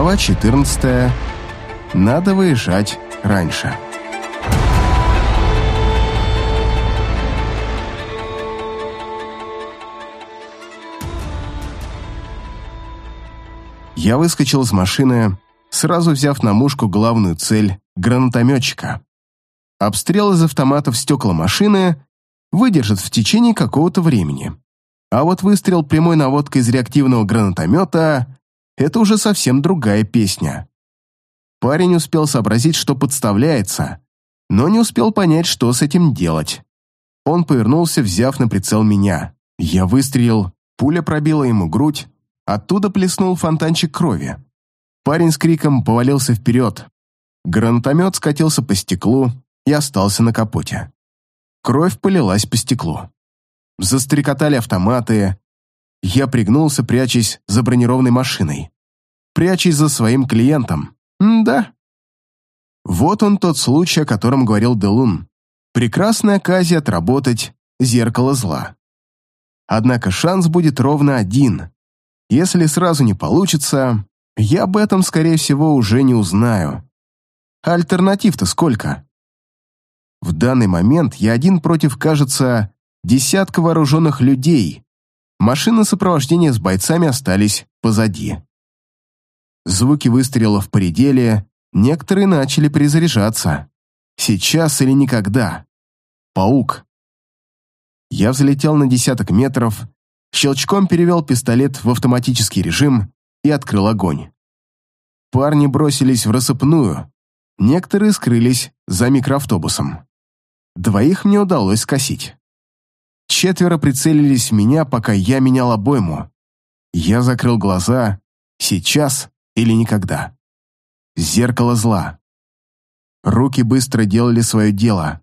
Глава 14. Надо выезжать раньше. Я выскочил из машины, сразу взяв на мушку главную цель — гранатометчика. Обстрел из автоматов стекла машины выдержит в течение какого-то времени. А вот выстрел прямой наводкой из реактивного гранатомета — это уже совсем другая песня. Парень успел сообразить, что подставляется, но не успел понять, что с этим делать. Он повернулся, взяв на прицел меня. Я выстрелил, пуля пробила ему грудь, оттуда плеснул фонтанчик крови. Парень с криком повалился вперед. Гранатомет скатился по стеклу и остался на капоте. Кровь полилась по стеклу. Застрекотали автоматы. Я пригнулся, прячась за бронированной машиной. Прячась за своим клиентом. М да. Вот он тот случай, о котором говорил Делун. Прекрасная оказия отработать зеркало зла. Однако шанс будет ровно один. Если сразу не получится, я об этом, скорее всего, уже не узнаю. Альтернатив-то сколько? В данный момент я один против, кажется, десятка вооруженных людей. Машины сопровождения с бойцами остались позади. Звуки выстрелов поредели, некоторые начали перезаряжаться. Сейчас или никогда. Паук. Я взлетел на десяток метров, щелчком перевел пистолет в автоматический режим и открыл огонь. Парни бросились в рассыпную, некоторые скрылись за микроавтобусом. Двоих мне удалось скосить. Четверо прицелились в меня, пока я менял обойму. Я закрыл глаза. Сейчас или никогда. Зеркало зла. Руки быстро делали свое дело.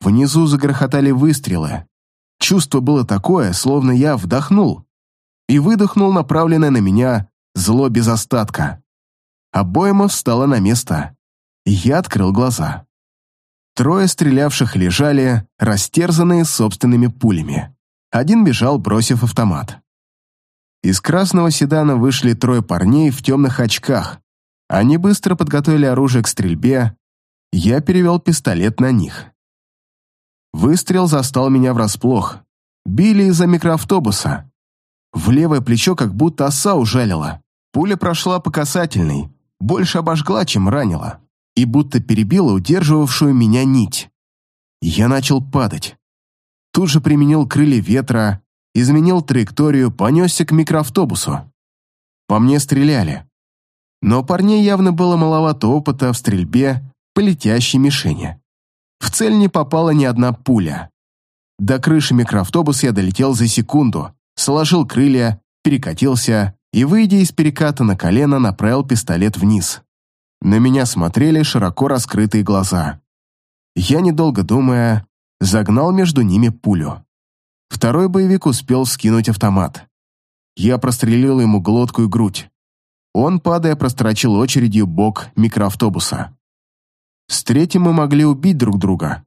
Внизу загрохотали выстрелы. Чувство было такое, словно я вдохнул и выдохнул направленное на меня зло без остатка. Обойма встала на место, я открыл глаза. Трое стрелявших лежали, растерзанные собственными пулями. Один бежал, бросив автомат. Из красного седана вышли трое парней в темных очках. Они быстро подготовили оружие к стрельбе. Я перевел пистолет на них. Выстрел застал меня врасплох. Били из-за микроавтобуса. В левое плечо как будто оса ужалила. Пуля прошла по касательной, больше обожгла, чем ранила и будто перебила удерживавшую меня нить. Я начал падать. Тут же применил крылья ветра, изменил траекторию, понесся к микроавтобусу. По мне стреляли. Но парней явно было маловато опыта в стрельбе по летящей мишени. В цель не попала ни одна пуля. До крыши микроавтобуса я долетел за секунду, сложил крылья, перекатился и, выйдя из переката на колено, направил пистолет вниз. На меня смотрели широко раскрытые глаза. Я, недолго думая, загнал между ними пулю. Второй боевик успел скинуть автомат. Я прострелил ему глотку и грудь. Он, падая, прострочил очередью бок микроавтобуса. С третьим мы могли убить друг друга.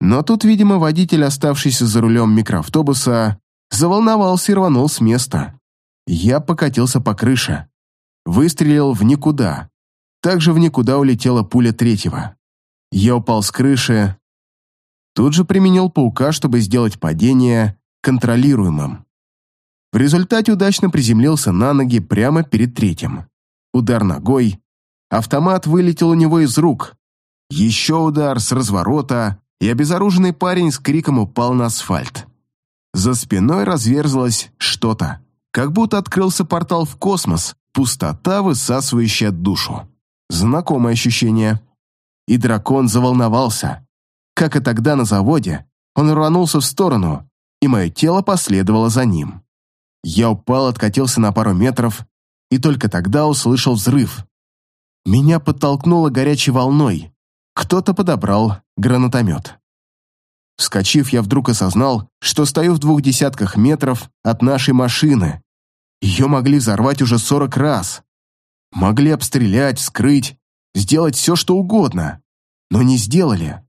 Но тут, видимо, водитель, оставшийся за рулем микроавтобуса, заволновался и рванул с места. Я покатился по крыше. Выстрелил в никуда. Также в никуда улетела пуля третьего. Я упал с крыши. Тут же применил паука, чтобы сделать падение контролируемым. В результате удачно приземлился на ноги прямо перед третьим. Удар ногой. Автомат вылетел у него из рук. Еще удар с разворота, и обезоруженный парень с криком упал на асфальт. За спиной разверзлось что-то. Как будто открылся портал в космос, пустота, высасывающая душу. Знакомое ощущение. И дракон заволновался. Как и тогда на заводе, он рванулся в сторону, и мое тело последовало за ним. Я упал, откатился на пару метров, и только тогда услышал взрыв. Меня подтолкнуло горячей волной. Кто-то подобрал гранатомет. Вскочив, я вдруг осознал, что стою в двух десятках метров от нашей машины. Ее могли взорвать уже сорок раз. Могли обстрелять, скрыть, сделать все, что угодно, но не сделали.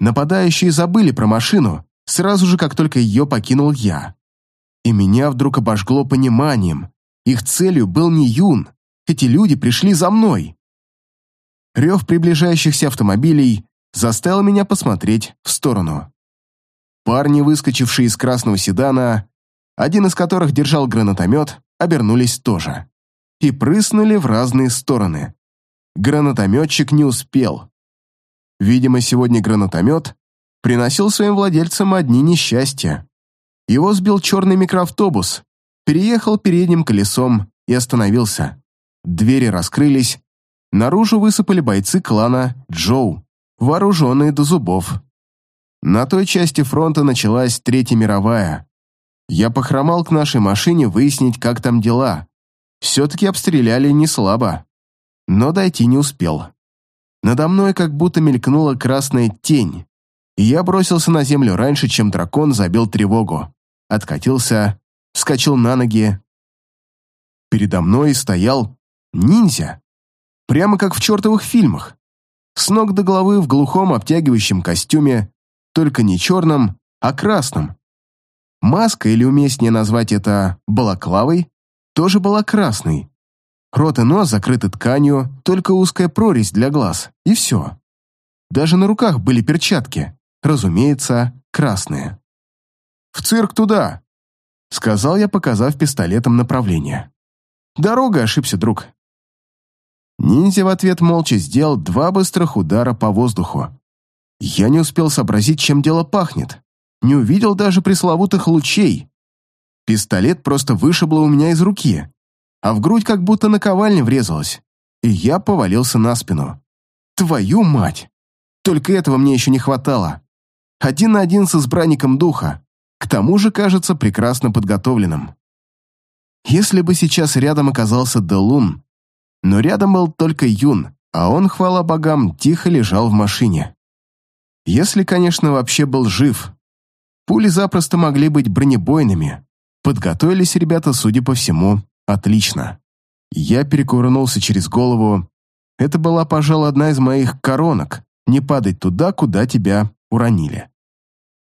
Нападающие забыли про машину сразу же, как только ее покинул я. И меня вдруг обожгло пониманием. Их целью был не Юн. Эти люди пришли за мной. Рев приближающихся автомобилей заставил меня посмотреть в сторону. Парни, выскочившие из красного седана, один из которых держал гранатомет, обернулись тоже. И прыснули в разные стороны. Гранатометчик не успел. Видимо, сегодня гранатомет приносил своим владельцам одни несчастья. Его сбил черный микроавтобус, переехал передним колесом и остановился. Двери раскрылись, наружу высыпали бойцы клана Джоу, вооруженные до зубов. На той части фронта началась Третья мировая. Я похромал к нашей машине выяснить, как там дела. Все-таки обстреляли не слабо. Но дойти не успел. Надо мной как будто мелькнула красная тень, и я бросился на землю раньше, чем дракон забил тревогу. Откатился, вскочил на ноги. Передо мной стоял ниндзя. Прямо как в чертовых фильмах. С ног до головы в глухом обтягивающем костюме, только не черном, а красном. Маска, или уместнее назвать это балаклавой, тоже была красной. Рот и нос закрыты тканью, только узкая прорезь для глаз, и все. Даже на руках были перчатки, разумеется, красные. «В цирк туда!» — сказал я, показав пистолетом направление. «Дорога ошибся, друг». Ниндзя в ответ молча сделал два быстрых удара по воздуху. Я не успел сообразить, чем дело пахнет не увидел даже пресловутых лучей. Пистолет просто вышибло у меня из руки, а в грудь как будто наковальня врезалась, и я повалился на спину. Твою мать! Только этого мне еще не хватало. Один на один с избранником духа, к тому же кажется прекрасно подготовленным. Если бы сейчас рядом оказался Делун, но рядом был только Юн, а он, хвала богам, тихо лежал в машине. Если, конечно, вообще был жив. Пули запросто могли быть бронебойными. Подготовились ребята, судя по всему, отлично. Я перекувырнулся через голову. Это была, пожалуй, одна из моих коронок. Не падать туда, куда тебя уронили.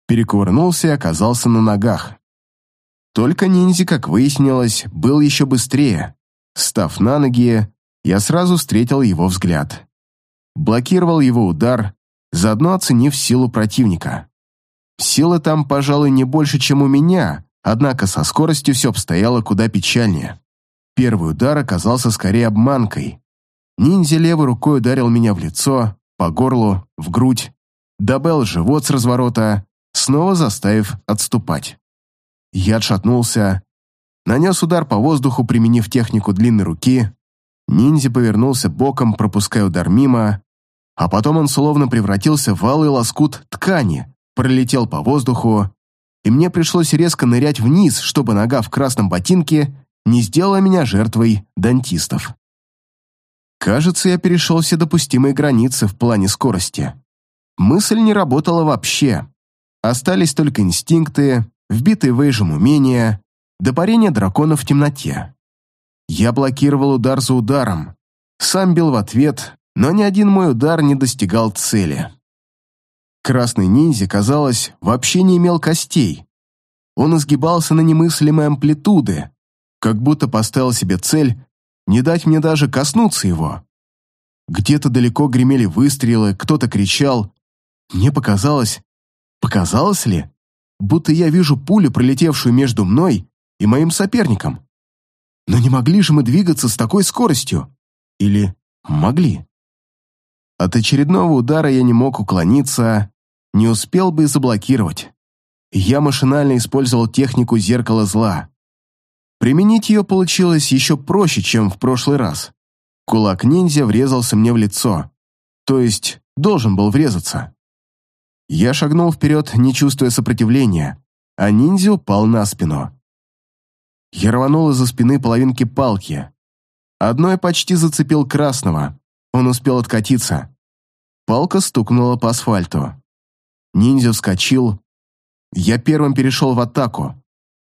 Перекувырнулся и оказался на ногах. Только ниндзя, как выяснилось, был еще быстрее. Став на ноги, я сразу встретил его взгляд. Блокировал его удар, заодно оценив силу противника. Силы там, пожалуй, не больше, чем у меня, однако со скоростью все обстояло куда печальнее. Первый удар оказался скорее обманкой. Ниндзя левой рукой ударил меня в лицо, по горлу, в грудь, добавил живот с разворота, снова заставив отступать. Я отшатнулся, нанес удар по воздуху, применив технику длинной руки. Ниндзя повернулся боком, пропуская удар мимо, а потом он словно превратился в алый лоскут ткани, пролетел по воздуху, и мне пришлось резко нырять вниз, чтобы нога в красном ботинке не сделала меня жертвой дантистов. Кажется, я перешел все допустимые границы в плане скорости. Мысль не работала вообще. Остались только инстинкты, вбитые вейжем умения, до парения дракона в темноте. Я блокировал удар за ударом, сам бил в ответ, но ни один мой удар не достигал цели. Красный ниндзя, казалось, вообще не имел костей. Он изгибался на немыслимые амплитуды, как будто поставил себе цель не дать мне даже коснуться его. Где-то далеко гремели выстрелы, кто-то кричал. Мне показалось... Показалось ли? Будто я вижу пулю, пролетевшую между мной и моим соперником. Но не могли же мы двигаться с такой скоростью? Или могли? От очередного удара я не мог уклониться, не успел бы заблокировать. Я машинально использовал технику зеркала зла. Применить ее получилось еще проще, чем в прошлый раз. Кулак ниндзя врезался мне в лицо. То есть, должен был врезаться. Я шагнул вперед, не чувствуя сопротивления, а ниндзя упал на спину. Я рванул из-за спины половинки палки. Одной почти зацепил красного. Он успел откатиться. Палка стукнула по асфальту. Ниндзя вскочил. Я первым перешел в атаку,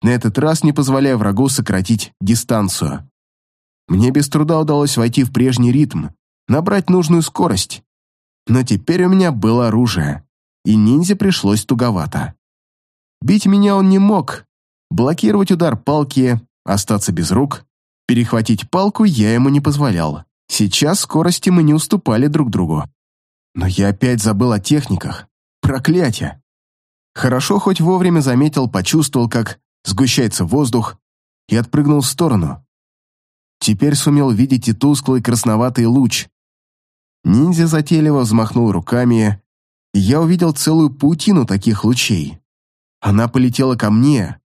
на этот раз не позволяя врагу сократить дистанцию. Мне без труда удалось войти в прежний ритм, набрать нужную скорость. Но теперь у меня было оружие, и ниндзя пришлось туговато. Бить меня он не мог, блокировать удар палки, остаться без рук. Перехватить палку я ему не позволял. Сейчас скорости мы не уступали друг другу. Но я опять забыл о техниках. Проклятие! Хорошо хоть вовремя заметил, почувствовал, как сгущается воздух, и отпрыгнул в сторону. Теперь сумел видеть и тусклый красноватый луч. Ниндзя затейливо взмахнул руками, и я увидел целую паутину таких лучей. Она полетела ко мне.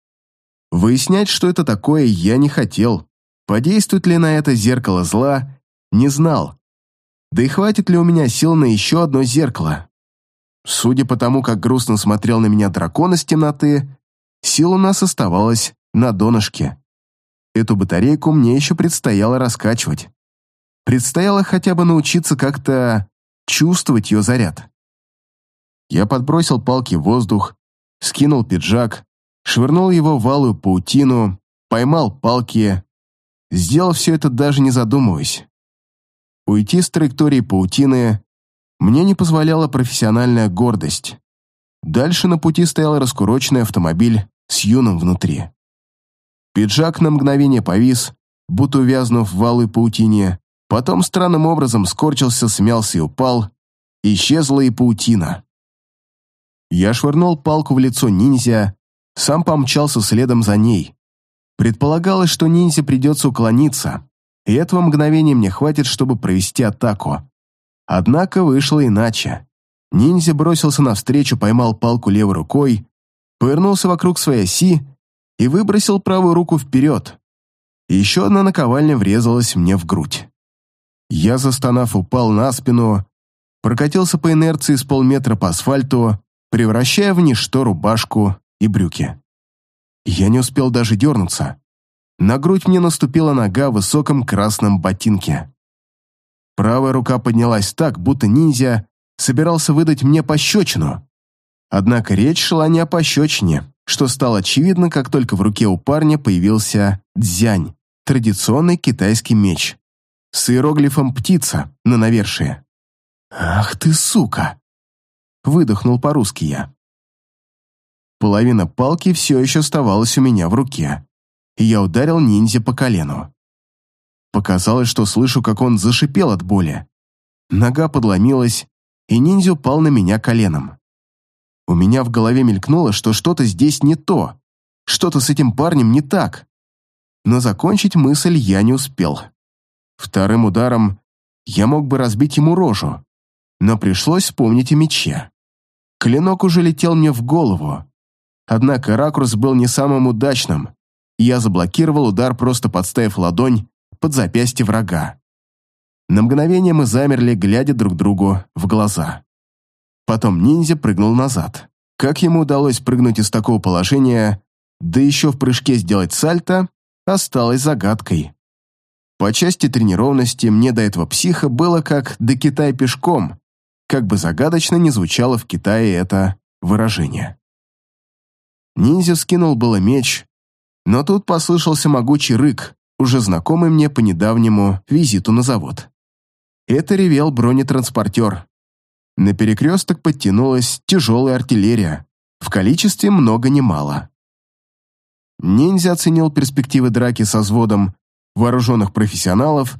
Выяснять, что это такое, я не хотел. Подействует ли на это зеркало зла, не знал. Да и хватит ли у меня сил на еще одно зеркало? Судя по тому, как грустно смотрел на меня дракон из темноты, сил у нас оставалось на донышке. Эту батарейку мне еще предстояло раскачивать. Предстояло хотя бы научиться как-то чувствовать ее заряд. Я подбросил палки в воздух, скинул пиджак, швырнул его в валую паутину, поймал палки, сделал все это даже не задумываясь. Уйти с траектории паутины мне не позволяла профессиональная гордость. Дальше на пути стоял раскуроченный автомобиль с юным внутри. Пиджак на мгновение повис, будто увязнув в валой паутине, потом странным образом скорчился, смялся и упал, исчезла и паутина. Я швырнул палку в лицо ниндзя, сам помчался следом за ней. Предполагалось, что ниндзя придется уклониться, и этого мгновения мне хватит, чтобы провести атаку. Однако вышло иначе. Ниндзя бросился навстречу, поймал палку левой рукой, повернулся вокруг своей оси и выбросил правую руку вперед. Еще одна наковальня врезалась мне в грудь. Я, застонав, упал на спину, прокатился по инерции с полметра по асфальту, превращая в ничто рубашку и брюки. Я не успел даже дернуться. На грудь мне наступила нога в высоком красном ботинке. Правая рука поднялась так, будто ниндзя собирался выдать мне пощечину. Однако речь шла не о пощечине, что стало очевидно, как только в руке у парня появился дзянь, традиционный китайский меч, с иероглифом «птица» на навершие. «Ах ты, сука!» выдохнул по-русски я. Половина палки все еще оставалась у меня в руке, и я ударил ниндзя по колену. Показалось, что слышу, как он зашипел от боли. Нога подломилась, и ниндзя упал на меня коленом. У меня в голове мелькнуло, что что-то здесь не то, что-то с этим парнем не так. Но закончить мысль я не успел. Вторым ударом я мог бы разбить ему рожу, но пришлось вспомнить о мече. Клинок уже летел мне в голову. Однако ракурс был не самым удачным, и я заблокировал удар, просто подставив ладонь под запястье врага. На мгновение мы замерли, глядя друг другу в глаза. Потом ниндзя прыгнул назад. Как ему удалось прыгнуть из такого положения, да еще в прыжке сделать сальто, осталось загадкой. По части тренированности мне до этого психа было как до Китая пешком, как бы загадочно ни звучало в Китае это выражение. Ниндзя скинул было меч, но тут послышался могучий рык, уже знакомый мне по недавнему визиту на завод. Это ревел бронетранспортер. На перекресток подтянулась тяжелая артиллерия, в количестве много ни мало. Ниндзя оценил перспективы драки со взводом вооруженных профессионалов,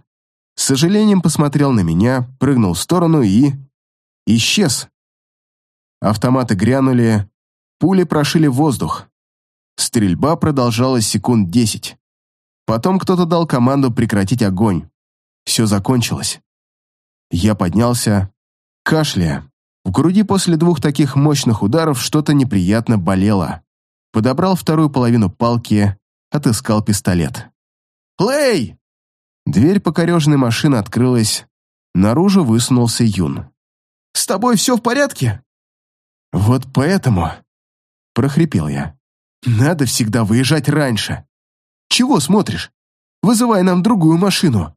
с сожалением посмотрел на меня, прыгнул в сторону и исчез. Автоматы грянули, пули прошили воздух. Стрельба продолжалась секунд десять. Потом кто-то дал команду прекратить огонь. Все закончилось. Я поднялся, кашляя. В груди после двух таких мощных ударов что-то неприятно болело. Подобрал вторую половину палки, отыскал пистолет. «Лэй!» Дверь покореженной машины открылась. Наружу высунулся Юн. С тобой все в порядке?» «Вот поэтому...» — прохрипел я. «Надо всегда выезжать раньше. Чего смотришь? Вызывай нам другую машину.